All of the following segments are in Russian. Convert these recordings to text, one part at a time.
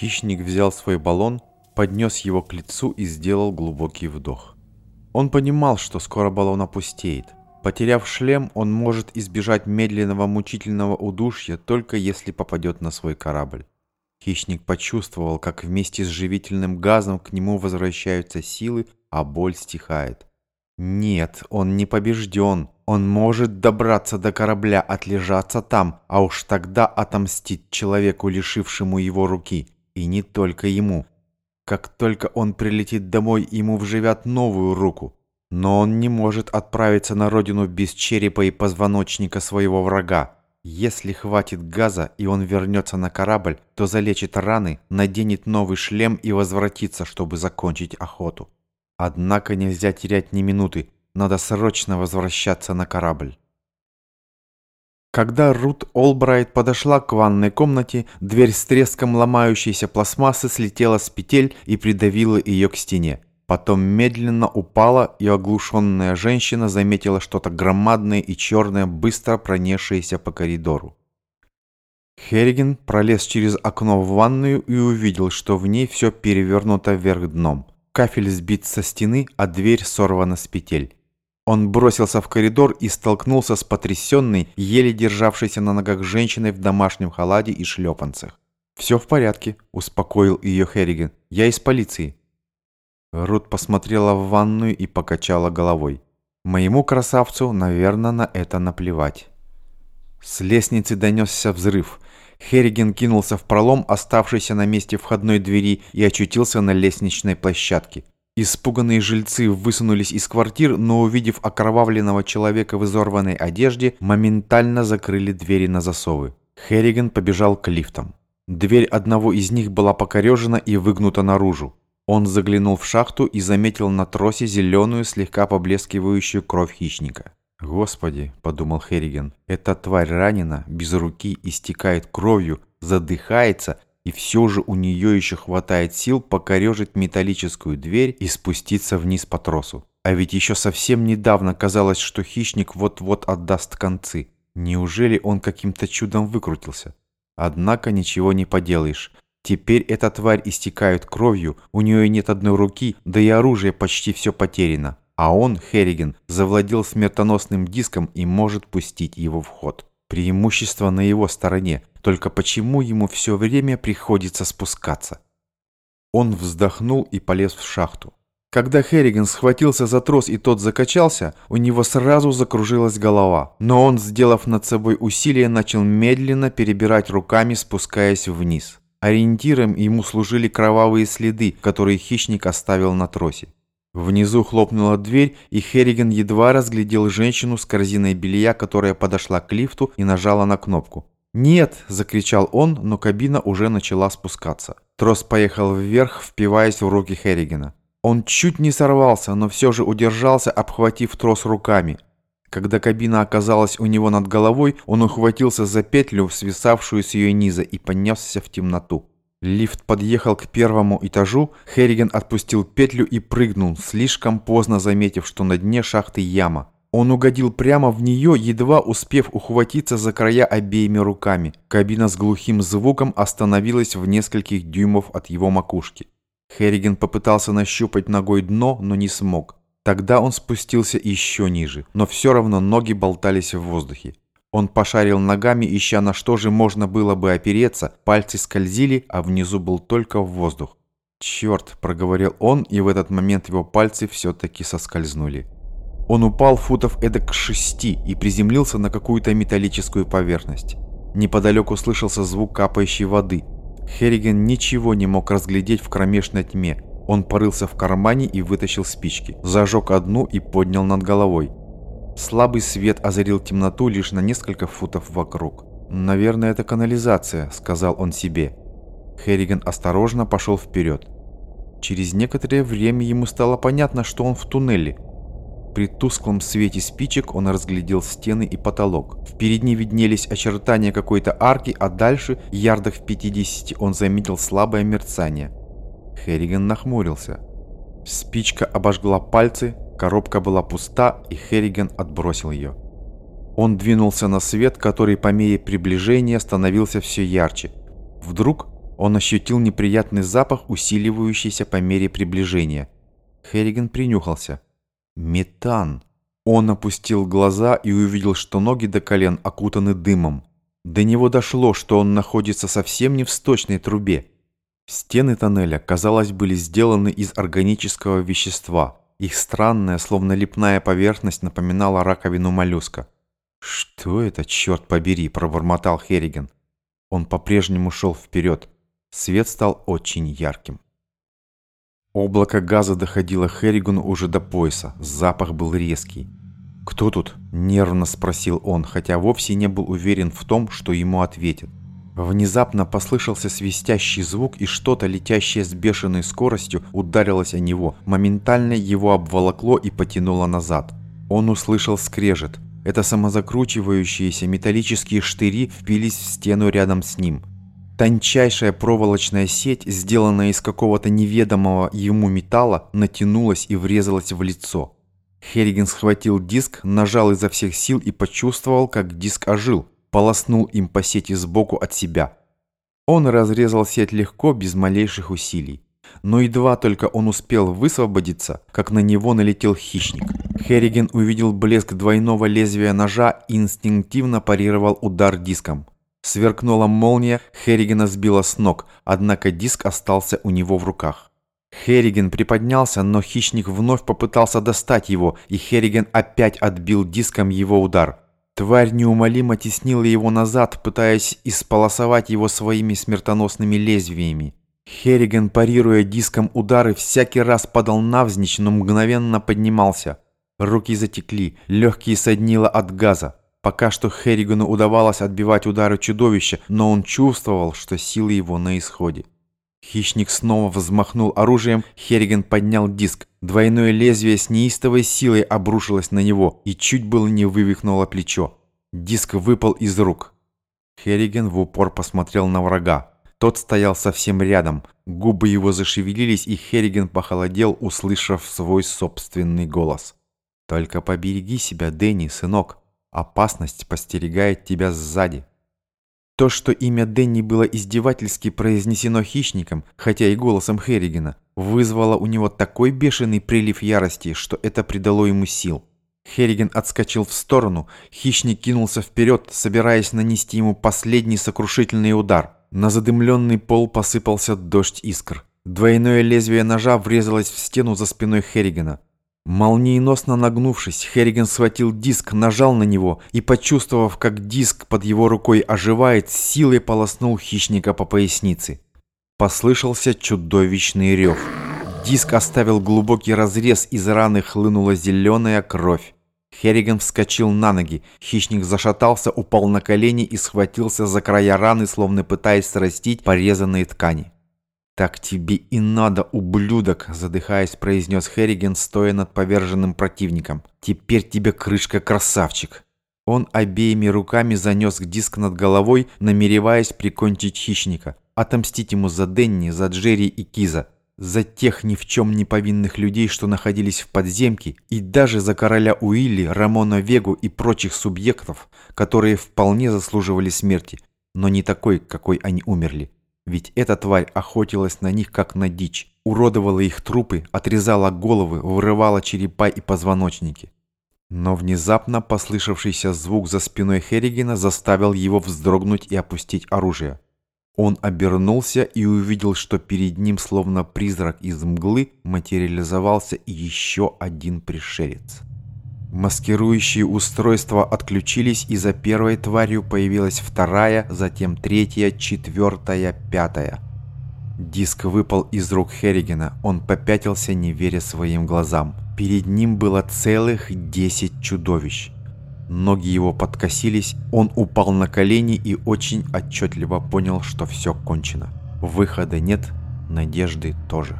Хищник взял свой баллон, поднес его к лицу и сделал глубокий вдох. Он понимал, что скоро баллон опустеет. Потеряв шлем, он может избежать медленного мучительного удушья только если попадет на свой корабль. Хищник почувствовал, как вместе с живительным газом к нему возвращаются силы, а боль стихает. Нет, он не побежден. Он может добраться до корабля, отлежаться там, а уж тогда отомстить человеку, лишившему его руки. И не только ему. Как только он прилетит домой, ему вживят новую руку. Но он не может отправиться на родину без черепа и позвоночника своего врага. Если хватит газа и он вернется на корабль, то залечит раны, наденет новый шлем и возвратится, чтобы закончить охоту. Однако нельзя терять ни минуты, надо срочно возвращаться на корабль. Когда Рут Олбрайт подошла к ванной комнате, дверь с треском ломающейся пластмассы слетела с петель и придавила ее к стене. Потом медленно упала, и оглушенная женщина заметила что-то громадное и черное, быстро пронесшееся по коридору. Херриген пролез через окно в ванную и увидел, что в ней все перевернуто вверх дном. Кафель сбит со стены, а дверь сорвана с петель. Он бросился в коридор и столкнулся с потрясенной, еле державшейся на ногах женщиной в домашнем халате и шлепанцах. «Все в порядке», – успокоил ее Херриген. «Я из полиции». Рут посмотрела в ванную и покачала головой. «Моему красавцу, наверное, на это наплевать». С лестницы донесся взрыв. Херриген кинулся в пролом, оставшийся на месте входной двери, и очутился на лестничной площадке. Испуганные жильцы высунулись из квартир, но увидев окровавленного человека в изорванной одежде, моментально закрыли двери на засовы. Херриган побежал к лифтам. Дверь одного из них была покорежена и выгнута наружу. Он заглянул в шахту и заметил на тросе зеленую, слегка поблескивающую кровь хищника. «Господи», — подумал Херриген, — «эта тварь ранена, без руки, истекает кровью, задыхается и все же у нее еще хватает сил покорежить металлическую дверь и спуститься вниз по тросу. А ведь еще совсем недавно казалось, что хищник вот-вот отдаст концы. Неужели он каким-то чудом выкрутился? Однако ничего не поделаешь. Теперь эта тварь истекает кровью, у нее нет одной руки, да и оружие почти все потеряно. А он, Херриген, завладел смертоносным диском и может пустить его в ход. Преимущество на его стороне, только почему ему все время приходится спускаться? Он вздохнул и полез в шахту. Когда Херриган схватился за трос и тот закачался, у него сразу закружилась голова, но он, сделав над собой усилие, начал медленно перебирать руками, спускаясь вниз. Ориентиром ему служили кровавые следы, которые хищник оставил на тросе. Внизу хлопнула дверь, и Херриган едва разглядел женщину с корзиной белья, которая подошла к лифту и нажала на кнопку. «Нет!» – закричал он, но кабина уже начала спускаться. Трос поехал вверх, впиваясь в руки Херригана. Он чуть не сорвался, но все же удержался, обхватив трос руками. Когда кабина оказалась у него над головой, он ухватился за петлю, свисавшую с ее низа, и понесся в темноту. Лифт подъехал к первому этажу, Херриган отпустил петлю и прыгнул, слишком поздно заметив, что на дне шахты яма. Он угодил прямо в нее, едва успев ухватиться за края обеими руками. Кабина с глухим звуком остановилась в нескольких дюймов от его макушки. Херриген попытался нащупать ногой дно, но не смог. Тогда он спустился еще ниже, но все равно ноги болтались в воздухе. Он пошарил ногами, ища на что же можно было бы опереться, пальцы скользили, а внизу был только воздух. «Черт!» – проговорил он, и в этот момент его пальцы все-таки соскользнули. Он упал футов эдак к шести и приземлился на какую-то металлическую поверхность. Неподалеку слышался звук капающей воды. Херриген ничего не мог разглядеть в кромешной тьме. Он порылся в кармане и вытащил спички. Зажег одну и поднял над головой. Слабый свет озарил темноту лишь на несколько футов вокруг. «Наверное, это канализация», — сказал он себе. Херриган осторожно пошел вперед. Через некоторое время ему стало понятно, что он в туннеле. При тусклом свете спичек он разглядел стены и потолок. Впереди виднелись очертания какой-то арки, а дальше, ярдах в 50, он заметил слабое мерцание. Херриган нахмурился. Спичка обожгла пальцы, Коробка была пуста, и Херриген отбросил ее. Он двинулся на свет, который по мере приближения становился все ярче. Вдруг Он ощутил неприятный запах, усиливающийся по мере приближения. Херриган принюхался. Метан. Он опустил глаза и увидел, что ноги до колен окутаны дымом. До него дошло, что он находится совсем не в сточной трубе. Стены тоннеля, казалось, были сделаны из органического вещества. Их странная, словно лепная поверхность напоминала раковину моллюска. «Что это, черт побери?» – пробормотал Херриген. Он по-прежнему шел вперед. Свет стал очень ярким. Облако газа доходило Херригуну уже до пояса. Запах был резкий. «Кто тут?» – нервно спросил он, хотя вовсе не был уверен в том, что ему ответят. Внезапно послышался свистящий звук, и что-то, летящее с бешеной скоростью, ударилось о него. Моментально его обволокло и потянуло назад. Он услышал скрежет. Это самозакручивающиеся металлические штыри впились в стену рядом с ним. Тончайшая проволочная сеть, сделанная из какого-то неведомого ему металла, натянулась и врезалась в лицо. Херриген схватил диск, нажал изо всех сил и почувствовал, как диск ожил, полоснул им по сети сбоку от себя. Он разрезал сеть легко, без малейших усилий. Но едва только он успел высвободиться, как на него налетел хищник. Херриген увидел блеск двойного лезвия ножа и инстинктивно парировал удар диском. Сверкнула молния, Херригена сбила с ног, однако диск остался у него в руках. Херриген приподнялся, но хищник вновь попытался достать его, и Херриген опять отбил диском его удар. Тварь неумолимо теснила его назад, пытаясь исполосовать его своими смертоносными лезвиями. Херриган, парируя диском удары, всякий раз падал навзничь, но мгновенно поднимался. Руки затекли, легкие соднило от газа. Пока что Херригану удавалось отбивать удары чудовища, но он чувствовал, что силы его на исходе. Хищник снова взмахнул оружием, Херриган поднял диск. Двойное лезвие с неистовой силой обрушилось на него и чуть было не вывихнуло плечо. Диск выпал из рук. Херриган в упор посмотрел на врага. Тот стоял совсем рядом. Губы его зашевелились, и Херриген похолодел, услышав свой собственный голос. «Только побереги себя, Дэнни, сынок. Опасность постерегает тебя сзади». То, что имя Дэнни было издевательски произнесено хищником, хотя и голосом Херригена, вызвало у него такой бешеный прилив ярости, что это придало ему сил. Херриген отскочил в сторону, хищник кинулся вперед, собираясь нанести ему последний сокрушительный удар – на задымленный пол посыпался дождь искр. Двойное лезвие ножа врезалось в стену за спиной Херригана. Молниеносно нагнувшись, Херриган схватил диск, нажал на него и, почувствовав, как диск под его рукой оживает, силой полоснул хищника по пояснице. Послышался чудовищный рев. Диск оставил глубокий разрез, из раны хлынула зеленая кровь. Херриган вскочил на ноги. Хищник зашатался, упал на колени и схватился за края раны, словно пытаясь срастить порезанные ткани. «Так тебе и надо, ублюдок!» – задыхаясь, произнес Херриген, стоя над поверженным противником. «Теперь тебе крышка, красавчик!» Он обеими руками занес диск над головой, намереваясь прикончить хищника. Отомстить ему за Денни, за Джерри и Киза за тех ни в чем не повинных людей, что находились в подземке, и даже за короля Уилли, Рамона Вегу и прочих субъектов, которые вполне заслуживали смерти, но не такой, какой они умерли. Ведь эта тварь охотилась на них, как на дичь, уродовала их трупы, отрезала головы, вырывала черепа и позвоночники. Но внезапно послышавшийся звук за спиной Херригена заставил его вздрогнуть и опустить оружие. Он обернулся и увидел, что перед ним, словно призрак из мглы, материализовался еще один пришелец. Маскирующие устройства отключились, и за первой тварью появилась вторая, затем третья, четвертая, пятая. Диск выпал из рук Херригена. Он попятился, не веря своим глазам. Перед ним было целых десять чудовищ. Ноги его подкосились, он упал на колени и очень отчетливо понял, что все кончено. Выхода нет, надежды тоже.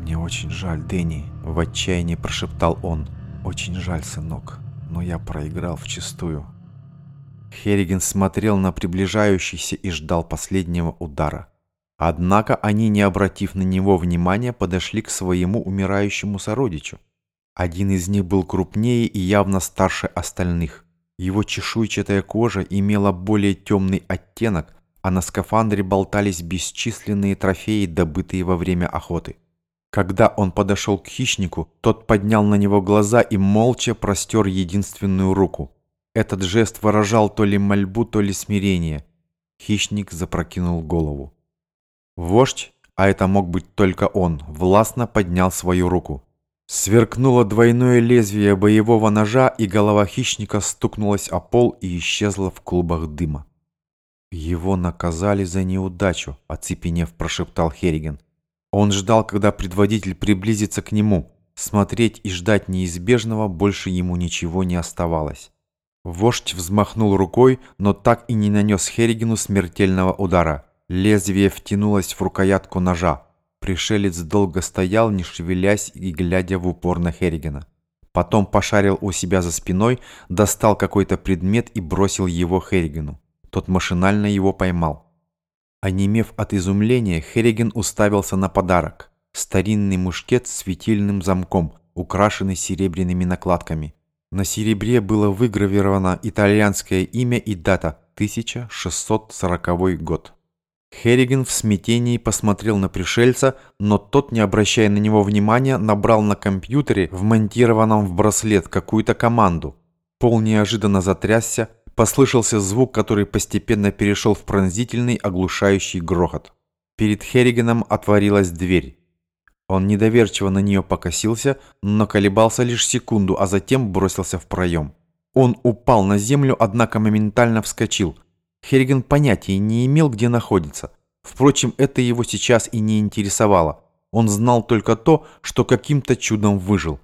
«Мне очень жаль, Дэнни», — в отчаянии прошептал он. «Очень жаль, сынок, но я проиграл вчистую». Херриген смотрел на приближающийся и ждал последнего удара. Однако они, не обратив на него внимания, подошли к своему умирающему сородичу. Один из них был крупнее и явно старше остальных. Его чешуйчатая кожа имела более темный оттенок, а на скафандре болтались бесчисленные трофеи, добытые во время охоты. Когда он подошел к хищнику, тот поднял на него глаза и молча простер единственную руку. Этот жест выражал то ли мольбу, то ли смирение. Хищник запрокинул голову. Вождь, а это мог быть только он, властно поднял свою руку. Сверкнуло двойное лезвие боевого ножа, и голова хищника стукнулась о пол и исчезла в клубах дыма. «Его наказали за неудачу», — оцепенев прошептал Херриген. Он ждал, когда предводитель приблизится к нему. Смотреть и ждать неизбежного больше ему ничего не оставалось. Вождь взмахнул рукой, но так и не нанес Херригену смертельного удара. Лезвие втянулось в рукоятку ножа. Пришелец долго стоял, не шевелясь и глядя в упор на Херригена. Потом пошарил у себя за спиной, достал какой-то предмет и бросил его Херригену. Тот машинально его поймал. Онемев от изумления, Херриген уставился на подарок. Старинный мушкет с светильным замком, украшенный серебряными накладками. На серебре было выгравировано итальянское имя и дата 1640 год. Херриген в смятении посмотрел на пришельца, но тот, не обращая на него внимания, набрал на компьютере, вмонтированном в браслет, какую-то команду. Пол неожиданно затрясся, послышался звук, который постепенно перешел в пронзительный, оглушающий грохот. Перед Херригеном отворилась дверь. Он недоверчиво на нее покосился, но колебался лишь секунду, а затем бросился в проем. Он упал на землю, однако моментально вскочил – Херриген понятия не имел, где находится. Впрочем, это его сейчас и не интересовало. Он знал только то, что каким-то чудом выжил.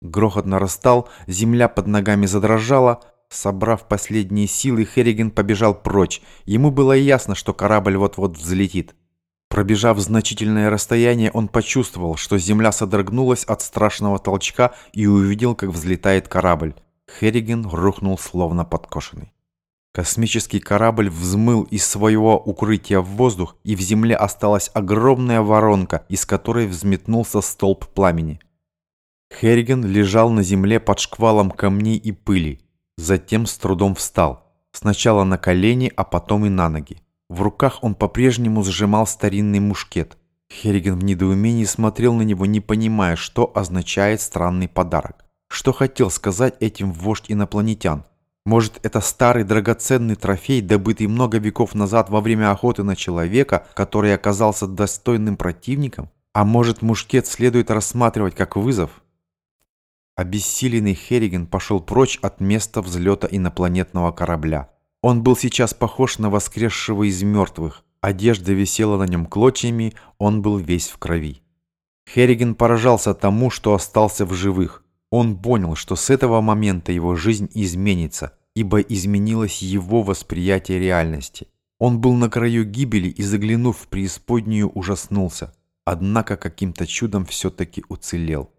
Грохот нарастал, земля под ногами задрожала. Собрав последние силы, Херриген побежал прочь. Ему было ясно, что корабль вот-вот взлетит. Пробежав значительное расстояние, он почувствовал, что земля содрогнулась от страшного толчка и увидел, как взлетает корабль. Херриген рухнул словно подкошенный. Космический корабль взмыл из своего укрытия в воздух, и в земле осталась огромная воронка, из которой взметнулся столб пламени. Херриген лежал на земле под шквалом камней и пыли. Затем с трудом встал. Сначала на колени, а потом и на ноги. В руках он по-прежнему сжимал старинный мушкет. Херриген в недоумении смотрел на него, не понимая, что означает странный подарок. Что хотел сказать этим вождь инопланетян? Может, это старый драгоценный трофей, добытый много веков назад во время охоты на человека, который оказался достойным противником? А может, мушкет следует рассматривать как вызов? Обессиленный Херриген пошел прочь от места взлета инопланетного корабля. Он был сейчас похож на воскресшего из мертвых. Одежда висела на нем клочьями, он был весь в крови. Херриген поражался тому, что остался в живых. Он понял, что с этого момента его жизнь изменится, ибо изменилось его восприятие реальности. Он был на краю гибели и, заглянув в преисподнюю, ужаснулся, однако каким-то чудом все-таки уцелел.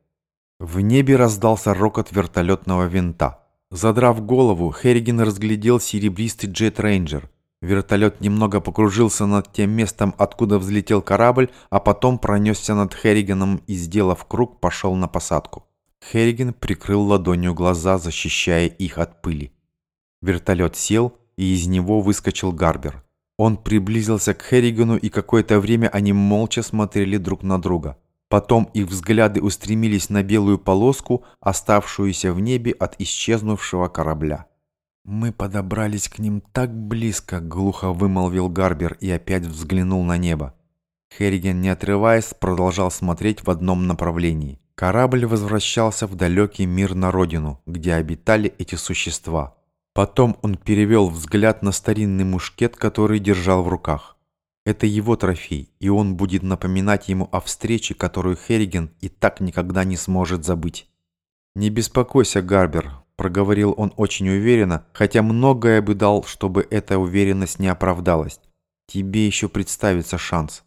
В небе раздался рокот вертолетного винта. Задрав голову, Херриген разглядел серебристый джет-рейнджер. Вертолет немного покружился над тем местом, откуда взлетел корабль, а потом пронесся над Херригеном и, сделав круг, пошел на посадку. Херриген прикрыл ладонью глаза, защищая их от пыли. Вертолет сел, и из него выскочил Гарбер. Он приблизился к Херригену, и какое-то время они молча смотрели друг на друга. Потом их взгляды устремились на белую полоску, оставшуюся в небе от исчезнувшего корабля. «Мы подобрались к ним так близко», — глухо вымолвил Гарбер и опять взглянул на небо. Херриген, не отрываясь, продолжал смотреть в одном направлении. Корабль возвращался в далекий мир на родину, где обитали эти существа. Потом он перевел взгляд на старинный мушкет, который держал в руках. Это его трофей, и он будет напоминать ему о встрече, которую Херриген и так никогда не сможет забыть. «Не беспокойся, Гарбер», – проговорил он очень уверенно, хотя многое бы дал, чтобы эта уверенность не оправдалась. «Тебе еще представится шанс».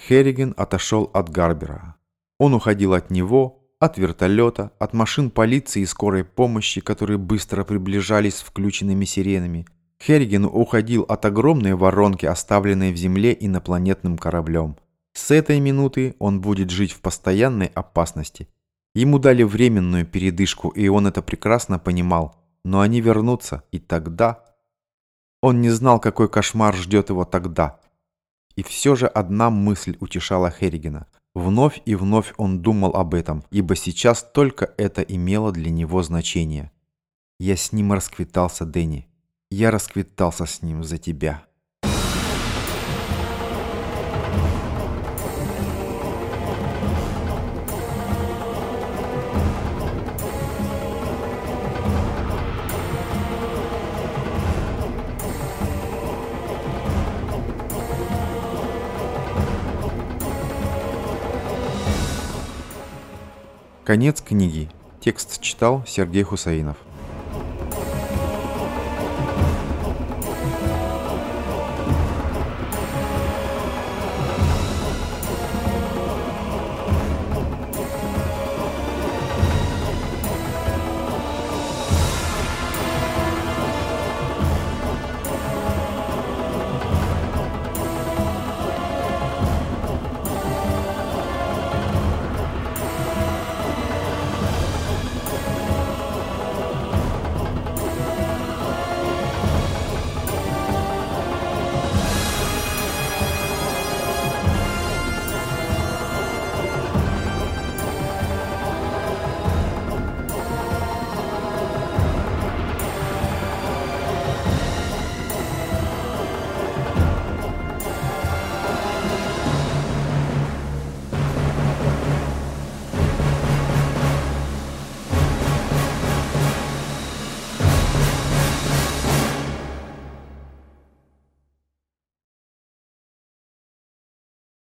Херриген отошел от Гарбера. Он уходил от него, от вертолета, от машин полиции и скорой помощи, которые быстро приближались с включенными сиренами. Херригин уходил от огромной воронки, оставленной в Земле инопланетным кораблем. С этой минуты он будет жить в постоянной опасности. Ему дали временную передышку, и он это прекрасно понимал. Но они вернутся, и тогда... Он не знал, какой кошмар ждет его тогда. И все же одна мысль утешала Херригина. Вновь и вновь он думал об этом, ибо сейчас только это имело для него значение. «Я с ним расквитался, Дэнни», я расквитался с ним за тебя. Конец книги. Текст читал Сергей Хусаинов.